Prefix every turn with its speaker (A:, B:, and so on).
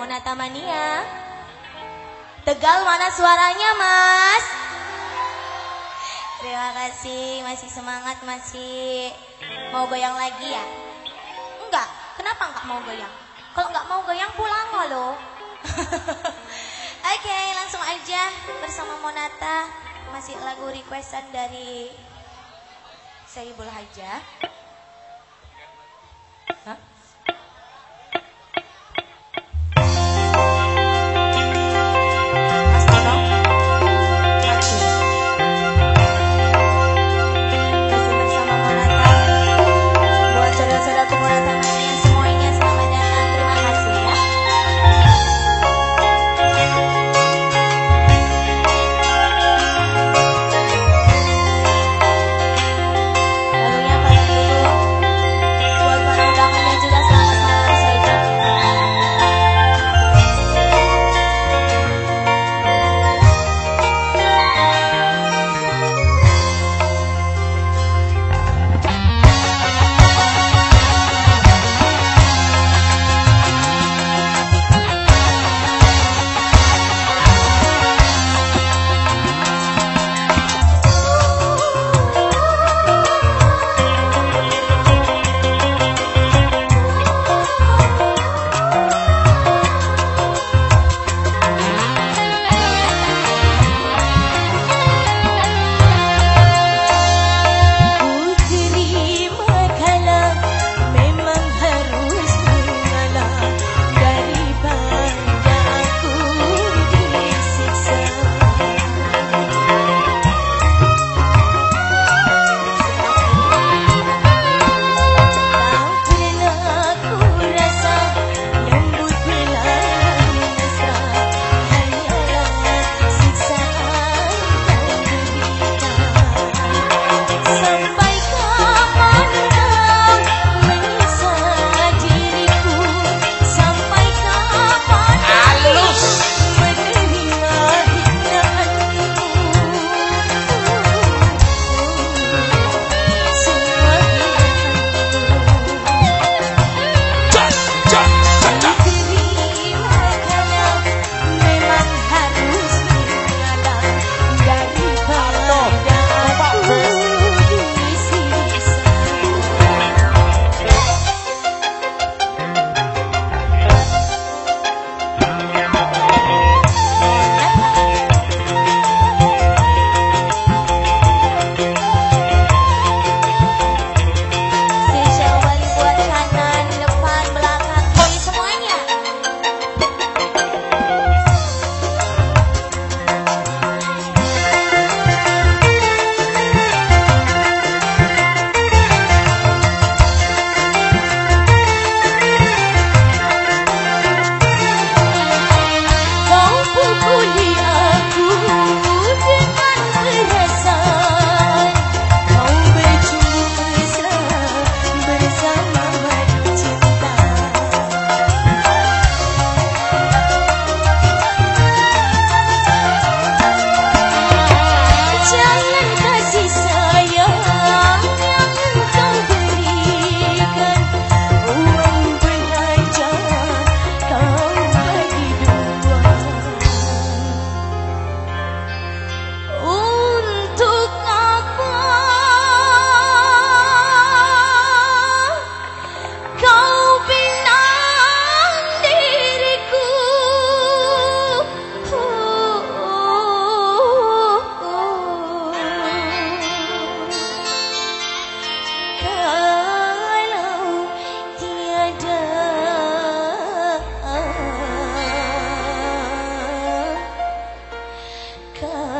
A: Monata Mania. Tegal mana suaranya mas? Terima kasih, masih semangat, masih mau goyang lagi ya? Enggak, kenapa enggak mau goyang? Kalau enggak mau goyang pulang loh. Oke, langsung aja bersama Monata masih lagu requestan dari Saibul Haja. का